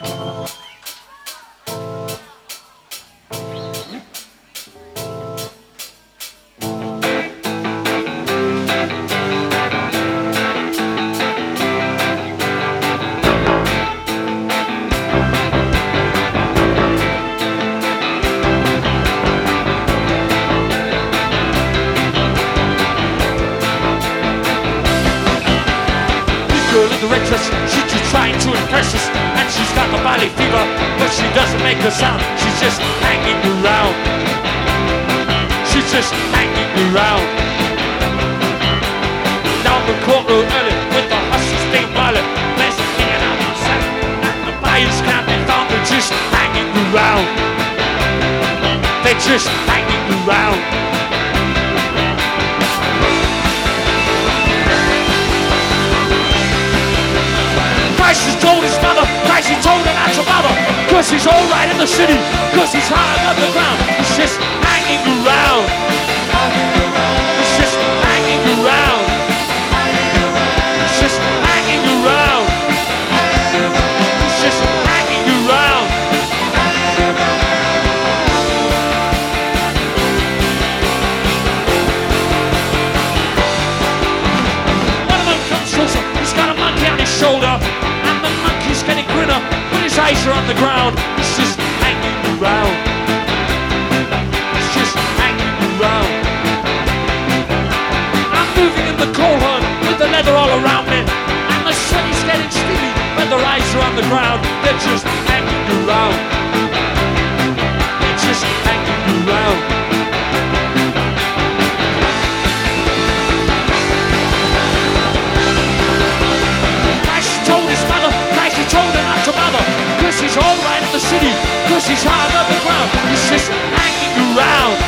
girl trying to impress us. And she's got the body fever, but she doesn't make a sound. She's just hanging around. She's just hanging around. Down the corridor early with the hustle stained violet. There's a hanging out outside. At the buyer's camp, they found her just hanging around. They're just hanging around. Cause he's alright in the city, cause he's high above the ground. He's just eyes are on the ground. He's just hanging around. He's just hanging around. I'm moving in the Coleherne with the leather all around me. And the sun is getting steely, but their eyes are on the ground. They're just hanging around. The city, cause she's high above the ground. He's just hanging around.